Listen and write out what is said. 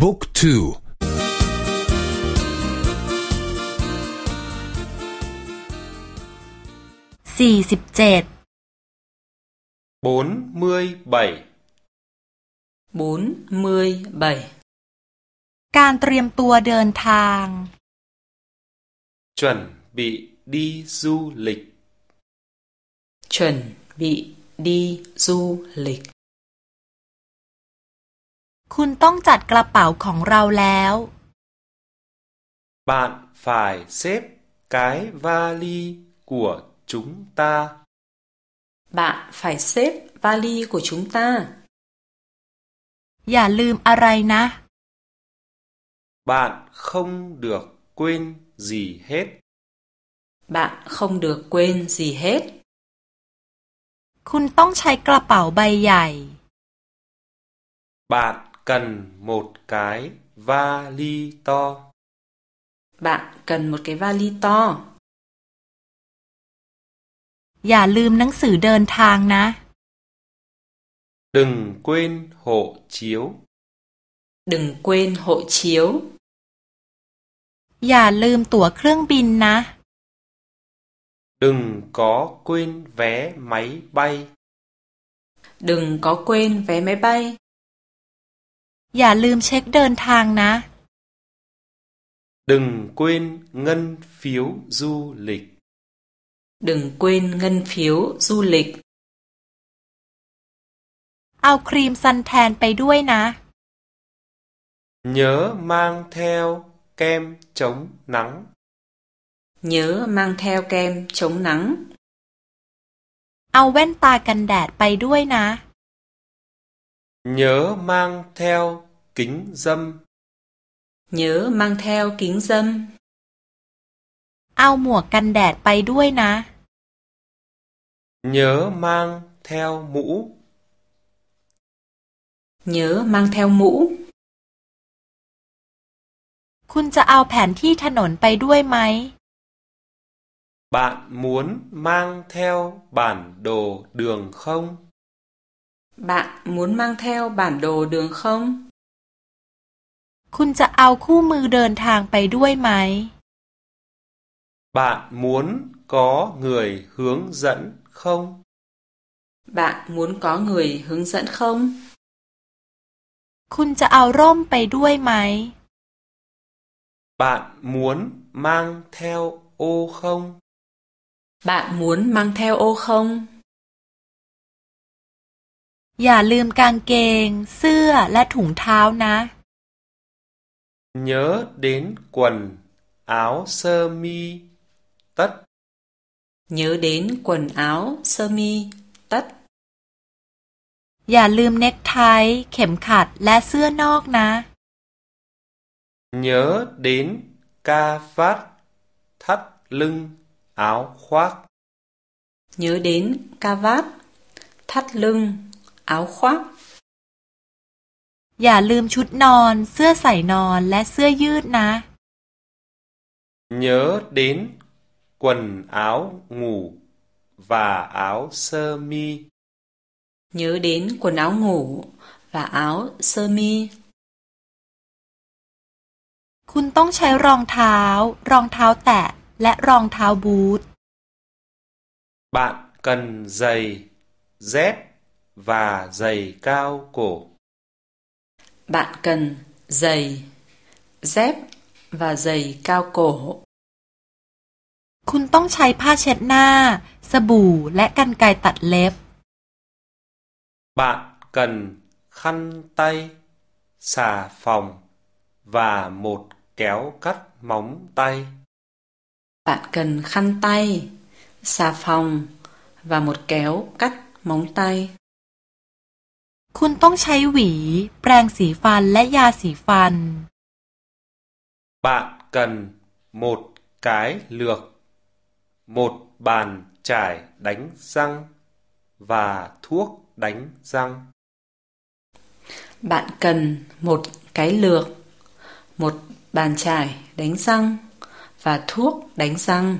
บุ๊กทูสี่สิบเจ็ด bốn mươi bảy bốn mươi bảy การเตรียมตัวเดินทาง chuẩn bị đi du lịch chuẩn bị đi du lịch คุณต้องจัดกระเป๋าของเราแล้ว bạn phải xếp cái vali của chúng ta bạn phải xếp vali của chúng ta อย่าลืมอะไรนะ bạn không được quên gì hết bạn không được quên gì hết คุณต้องใช้กระเป๋าใบใหญ่ bạn cần một cái vali to bạn cần một cái vali to อย่าลืมหนังสือเดินทางนะ đừng quên hộ chiếu đừng quên hộ chiếu อย่าลืมตั๋วเครื่องบินนะ đừng có quên vé máy bay đừng có quên vé máy bay อย่าลืมเช็คเดินทางนะ đừng quên ngân phiếu du lịch đừng quên ngân phiếu du lịch เอาครีมซันแทนไปด้วยนะ nhớ mang theo kem chống nắng nhớ mang theo kem chống nắng เอาแว่นตากันแดดไปด้วยนะ nhớ mang theo kính dâm nhớ mang theo kính dâm เอาหมวกกันแดดไปด้วยนะ nhớ mang theo mũ nhớ mang theo mũ คุณจะเอาแผนที่ถนนไปด้วยไหม bạn muốn mang theo bản đồ đường không Bạn muốn mang theo bản đồ đường không? คุณจะเอาคู่มือเดินทางไปด้วยไหม Bạn muốn có người hướng dẫn không? Bạn muốn có người hướng dẫn không? คุณจะเอาร่มไปด้วยไหม Bạn muốn mang theo ô không? Bạn muốn mang theo ô không? อย่าลืมกางเกง เสื้อและถุงเท้านะ Nhớ đến quần, áo sơ mi, tất. Nhớ đến quần áo sơ mi, tất. อย่าลืมเน็กไท เข็มขัดและเสื้อนอกนะ Nhớ đến ca vát, thắt lưng, áo khoác. Nhớ đến ca vát, thắt lưng, áo khoác อย่าลืมชุดนอน เสื้อใส่นอนและเสื้อยืดนะ Nhớ đến quần áo ngủ và áo sơ mi. Nhớ đến quần áo ngủ và áo sơ mi. คุณต้องใช้รองเท้า รองเท้าแตะ และรองเท้าบูท Bạn cần giày, dép và giày cao cổ. Bạn cần giày, dép và giày cao cổ. คุณต้องใช้ผ้าเช็ดหน้า สบู่และกรรไกรตัดเล็บ Bạn cần khăn tay, xà phòng và một kéo cắt móng tay. Bạn cần khăn tay, xà phòng và một kéo cắt móng tay คุณต้องใช้หวี แปรงสีฟันและยาสีฟัน Bạn cần một cái lược, một bàn chải đánh răng và thuốc đánh răng. Bạn cần một cái lược, một bàn chải đánh răng và thuốc đánh răng.